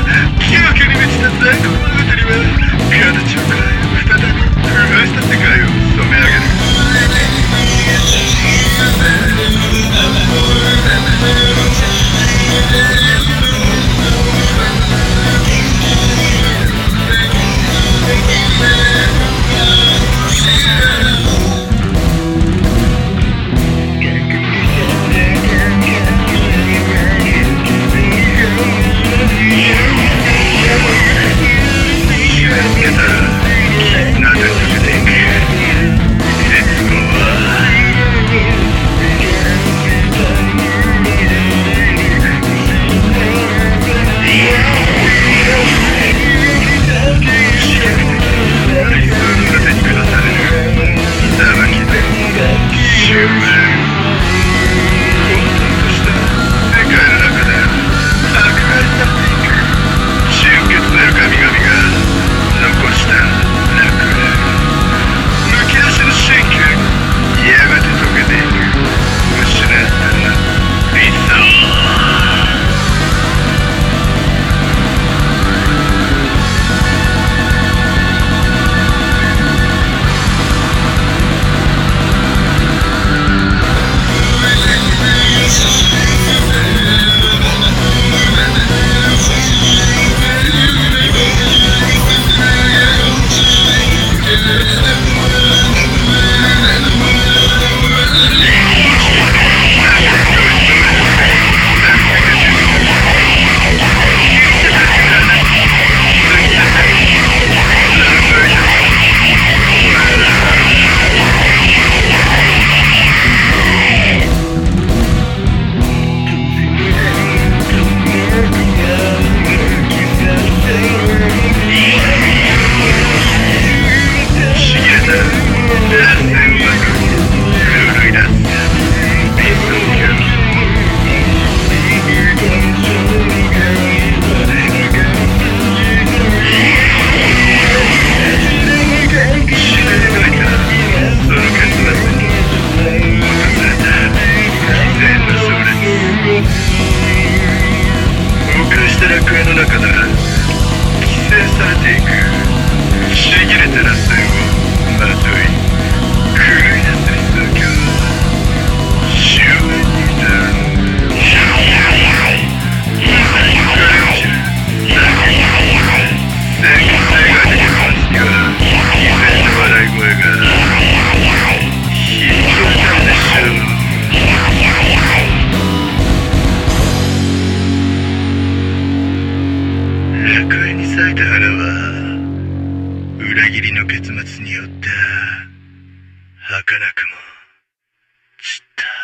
Yeah. ¿Qué? Yeah. 割いた花は裏切りの結末によって儚くも散った。